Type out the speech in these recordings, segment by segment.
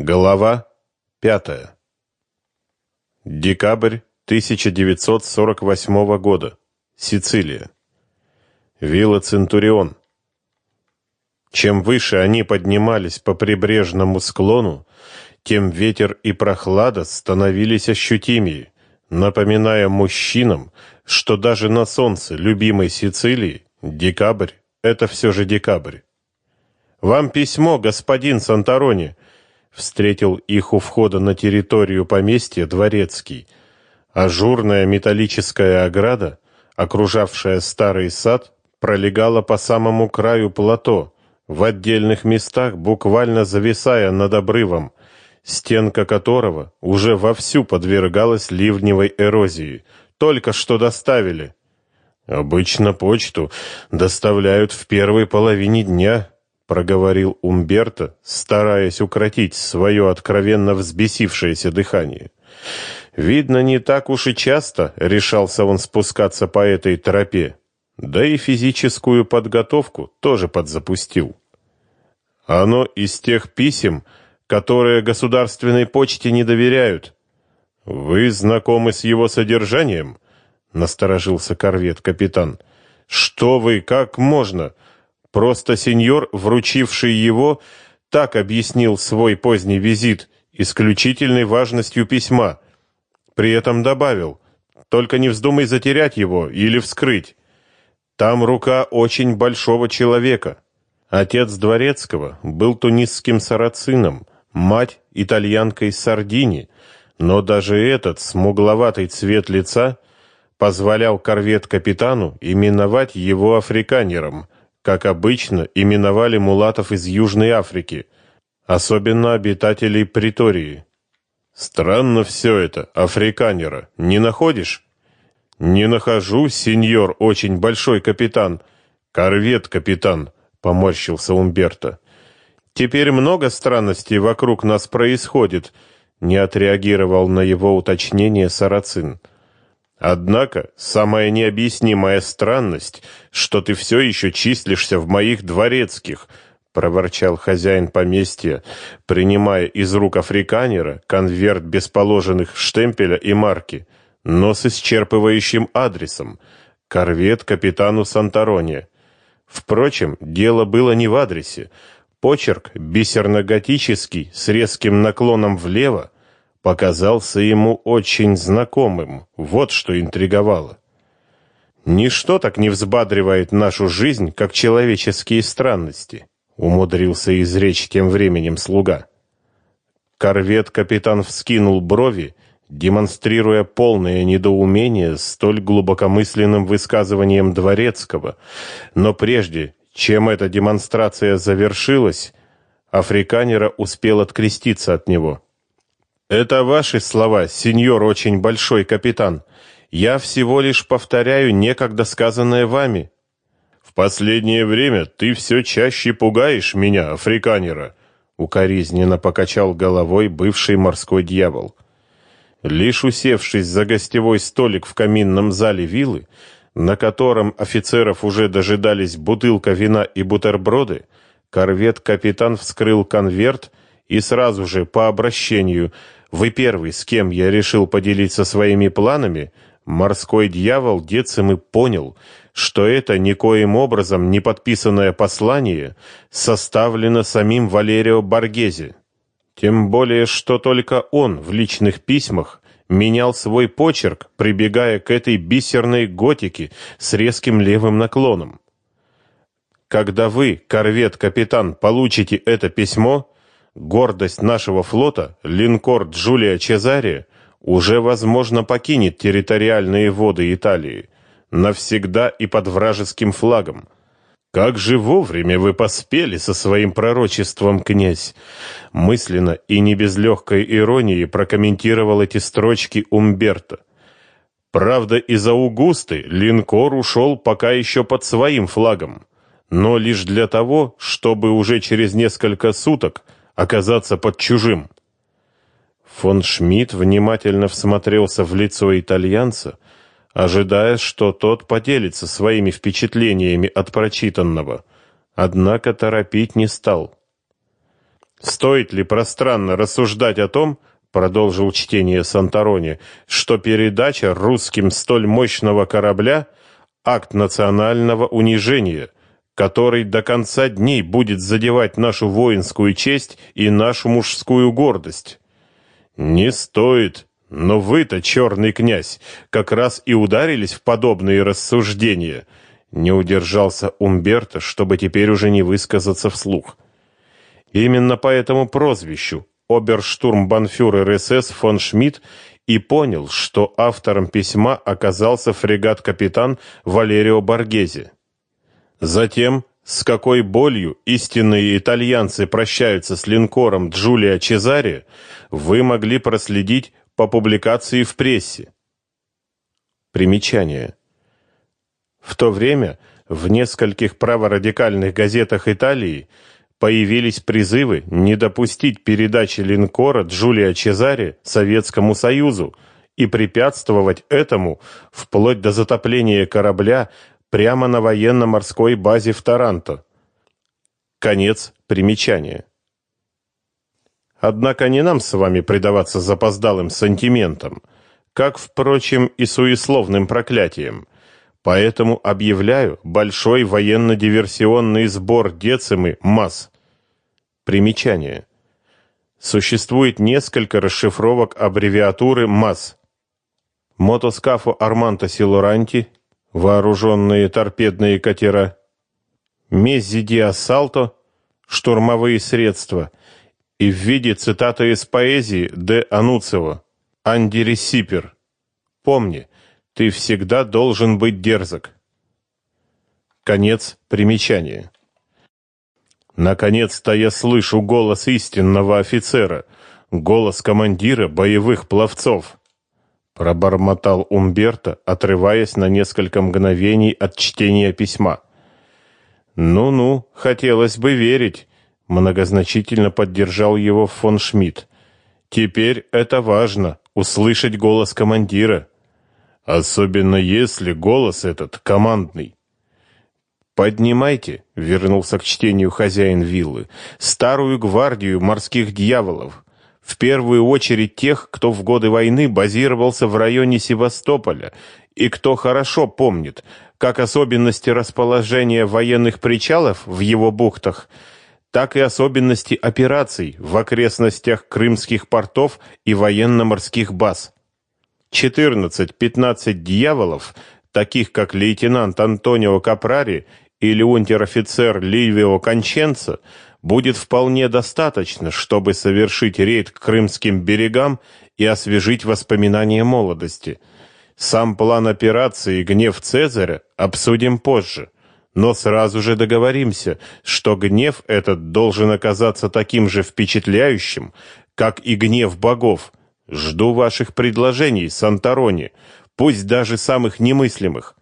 Глава пятая. Декабрь 1948 года. Сицилия. Вилла Центурион. Чем выше они поднимались по прибрежному склону, тем ветер и прохлада становились ощутимее, напоминая мужчинам, что даже на солнце любимой Сицилии декабрь это все же декабрь. Вам письмо, господин Санторони, встретил их у входа на территорию поместья дворецкий. Ажурная металлическая ограда, окружавшая старый сад, пролегала по самому краю плато, в отдельных местах буквально зависая над обрывом, стенка которого уже вовсю подвергалась ливневой эрозии. Только что доставили. Обычно почту доставляют в первой половине дня, проговорил Умберто, стараясь укротить свое откровенно взбесившееся дыхание. Видно, не так уж и часто решался он спускаться по этой тропе, да и физическую подготовку тоже подзапустил. Оно из тех писем, которые государственной почте не доверяют. Вы знакомы с его содержанием? насторожился корвет-капитан. Что вы, как можно? Просто сеньор, вручивший его, так объяснил свой поздний визит исключительной важностью письма. При этом добавил: "Только не вздумай затерять его или вскрыть. Там рука очень большого человека". Отец дворецкого был тунисским сарацином, мать итальянкой из Сардинии, но даже этот смугловатый цвет лица позволял корвет-капитану именовать его африканером как обычно, именовали мулатов из Южной Африки, особенно обитателей Притории. Странно все это, африканера, не находишь? Не нахожу, сеньор, очень большой капитан. Корвет, капитан, поморщился Умберто. Теперь много странностей вокруг нас происходит, не отреагировал на его уточнение Сарацин. Однако, самая необъяснимая странность, что ты все еще числишься в моих дворецких, проворчал хозяин поместья, принимая из рук африканера конверт без положенных штемпеля и марки, но с исчерпывающим адресом. Корвет капитану Сантороне. Впрочем, дело было не в адресе. Почерк бисерно-готический с резким наклоном влево показался ему очень знакомым. Вот что интриговало. Ничто так не взбадривает нашу жизнь, как человеческие странности, умудрился изречь тем временем слуга. Корвет-капитан вскинул брови, демонстрируя полное недоумение столь глубокомысленным высказыванием дворецкого, но прежде, чем эта демонстрация завершилась, африканера успел откреститься от него. Это ваши слова, сеньор очень большой капитан. Я всего лишь повторяю некогда сказанное вами. В последнее время ты все чаще пугаешь меня, африканера, укоризненно покачал головой бывший морской дьявол. Лишь усевшись за гостевой столик в каминном зале виллы, на котором офицеров уже дожидались бутылка вина и бутерброды, корвет-капитан вскрыл конверт и сразу же по обращению вы первый, с кем я решил поделиться своими планами, морской дьявол Децим и понял, что это никоим образом не подписанное послание составлено самим Валерио Боргезе. Тем более, что только он в личных письмах менял свой почерк, прибегая к этой бисерной готике с резким левым наклоном. Когда вы, корвет-капитан, получите это письмо, Гордость нашего флота, линкор Джулия Чезаре, уже, возможно, покинет территориальные воды Италии навсегда и под вражеским флагом. Как же вовремя вы поспели со своим пророчеством, князь, мысленно и не без легкой иронии прокомментировал эти строчки Умберто. Правда, из-за Аугусты линкор ушел пока еще под своим флагом, но лишь для того, чтобы уже через несколько суток оказаться под чужим. Фон Шмидт внимательно всмотрелся в лицо итальянца, ожидая, что тот поделится своими впечатлениями от прочитанного, однако торопить не стал. Стоит ли пространно рассуждать о том, продолжил чтение Санторони, что передача русским столь мощного корабля акт национального унижения, который до конца дней будет задевать нашу воинскую честь и нашу мужскую гордость. Не стоит, но вы-то, черный князь, как раз и ударились в подобные рассуждения. Не удержался Умберто, чтобы теперь уже не высказаться вслух. Именно по этому прозвищу оберштурмбанфюрер СС фон Шмидт и понял, что автором письма оказался фрегат-капитан Валерио Боргезе. Затем, с какой болью истинные итальянцы прощаются с линкором Джулия Чезаре, вы могли проследить по публикации в прессе. Примечание. В то время в нескольких праворадикальных газетах Италии появились призывы не допустить передачи линкора Джулия Чезаре Советскому Союзу и препятствовать этому вплоть до затопления корабля прямо на военно-морской базе в Таранто. Конец примечания. Однако не нам с вами предаваться запоздалым сантиментам, как, впрочем, и суесловным проклятиям. Поэтому объявляю большой военно-диверсионный сбор децимы МАС. Примечание. Существует несколько расшифровок аббревиатуры МАС. Мотоскафо Арманто Силоранти, вооруженные торпедные катера, Меззи ди Ассалто, штурмовые средства, и в виде цитаты из поэзии Д. Ануцева, Анди Ресипер. Помни, ты всегда должен быть дерзок. Конец примечания. Наконец-то я слышу голос истинного офицера, голос командира боевых пловцов. Пробормотал Умберто, отрываясь на несколько мгновений от чтения письма. Ну-ну, хотелось бы верить, многозначительно поддержал его фон Шмидт. Теперь это важно услышать голос командира. Особенно если голос этот командный. Поднимайте, вернулся к чтению хозяин виллы, старую гвардию морских дьяволов. В первую очередь тех, кто в годы войны базировался в районе Севастополя и кто хорошо помнит, как особенности расположения военных причалов в его бухтах, так и особенности операций в окрестностях крымских портов и военно-морских баз. 14-15 дьяволов, таких как лейтенант Антонио Капрари или унтер-офицер Ливио Конченцо, будет вполне достаточно, чтобы совершить рейд к крымским берегам и освежить воспоминания молодости. Сам план операции «Гнев Цезаря» обсудим позже, но сразу же договоримся, что гнев этот должен оказаться таким же впечатляющим, как и гнев богов – Жду ваших предложений, Санторони, пусть даже самых немыслимых.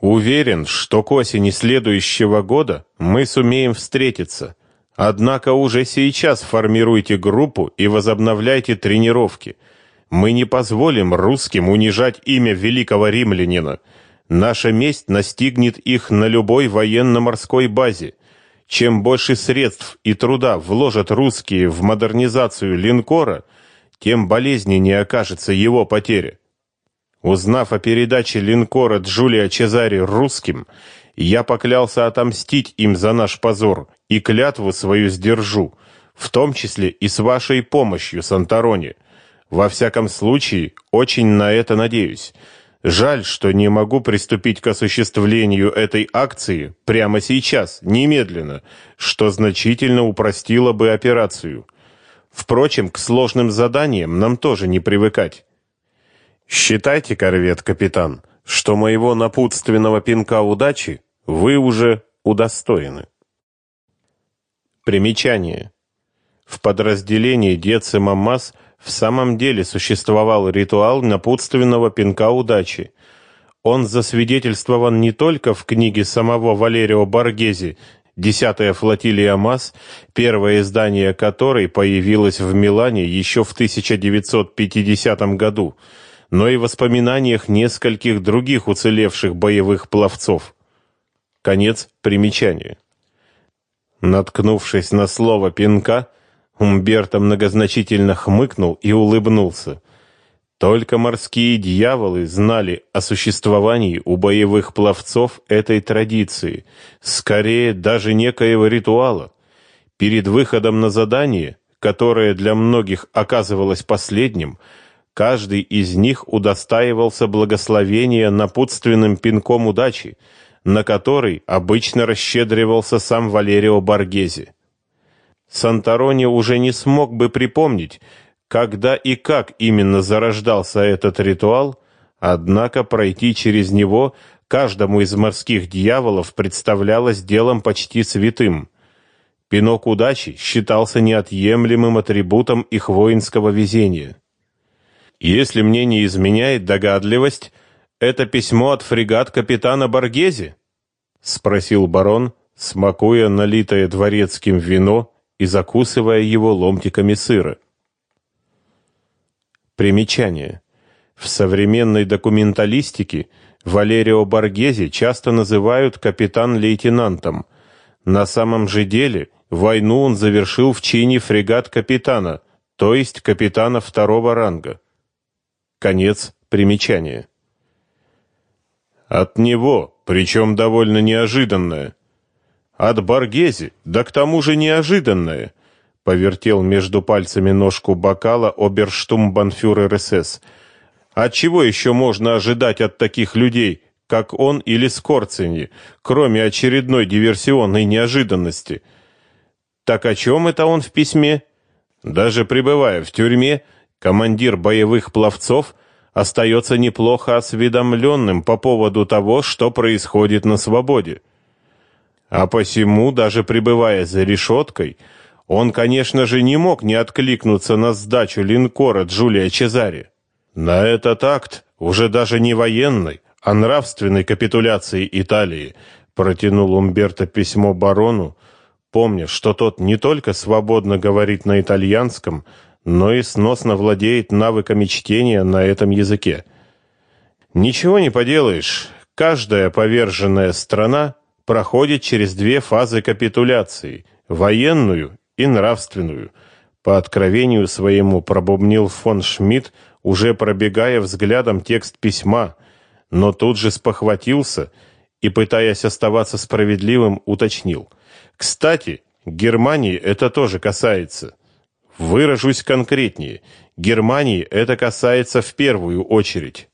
Уверен, что к осени следующего года мы сумеем встретиться. Однако уже сейчас формируйте группу и возобновляйте тренировки. Мы не позволим русским унижать имя великого римлянина. Наша месть настигнет их на любой военно-морской базе. Чем больше средств и труда вложат русские в модернизацию линкора – тем болезненнее окажется его потеря. Узнав о передаче линкора Джулия Чезари русским, я поклялся отомстить им за наш позор и клятву свою сдержу, в том числе и с вашей помощью, Санторони. Во всяком случае, очень на это надеюсь. Жаль, что не могу приступить к осуществлению этой акции прямо сейчас, немедленно, что значительно упростило бы операцию. Впрочем, к сложным заданиям нам тоже не привыкать. Считайте, корвет капитан, что моего напутственного пинка удачи вы уже удостоены. Примечание. В подразделении Децима Масс в самом деле существовал ритуал напутственного пинка удачи. Он засвидетельствован не только в книге самого Валерио Боргезе Десятая флотилия МАС, первое издание которой появилось в Милане еще в 1950 году, но и в воспоминаниях нескольких других уцелевших боевых пловцов. Конец примечания. Наткнувшись на слово «пинка», Умберто многозначительно хмыкнул и улыбнулся. Только морские дьяволы знали о существовании у боевых пловцов этой традиции, скорее даже некоего ритуала. Перед выходом на задание, которое для многих оказывалось последним, каждый из них удостаивался благословения напутственным пинком удачи, на который обычно расщедривался сам Валерио Боргезе. Санторони уже не смог бы припомнить, когда и как именно зарождался этот ритуал, однако пройти через него каждому из морских дьяволов представлялось делом почти святым. Пинок удачи считался неотъемлемым атрибутом их воинского везения. Если мне не изменяет догадливость, это письмо от фрегат капитана Боргези? спросил барон, смакуя налитое дворецким вино и закусывая его ломтиками сыра. Примечание. В современной документалистике Валерио Боргези часто называют капитан-лейтенантом. На самом же деле войну он завершил в чине фрегат-капитана, то есть капитана второго ранга. Конец примечания. От него, причем довольно неожиданное. От Боргези, да к тому же неожиданное повертел между пальцами ножку бокала оберштумбанфюрер СС. А чего еще можно ожидать от таких людей, как он или Скорцени, кроме очередной диверсионной неожиданности? Так о чем это он в письме? Даже пребывая в тюрьме, командир боевых пловцов остается неплохо осведомленным по поводу того, что происходит на свободе. А посему, даже пребывая за решеткой, он, конечно же, не мог не откликнуться на сдачу линкора Джулия Чезари. На этот акт, уже даже не военной, а нравственной капитуляции Италии, протянул Умберто письмо барону, помня, что тот не только свободно говорит на итальянском, но и сносно владеет навыками чтения на этом языке. Ничего не поделаешь, каждая поверженная страна проходит через две фазы капитуляции – военную и нравственную. По откровению своему пробубнил фон Шмидт, уже пробегая взглядом текст письма, но тут же спохватился и, пытаясь оставаться справедливым, уточнил. «Кстати, Германии это тоже касается. Выражусь конкретнее. Германии это касается в первую очередь».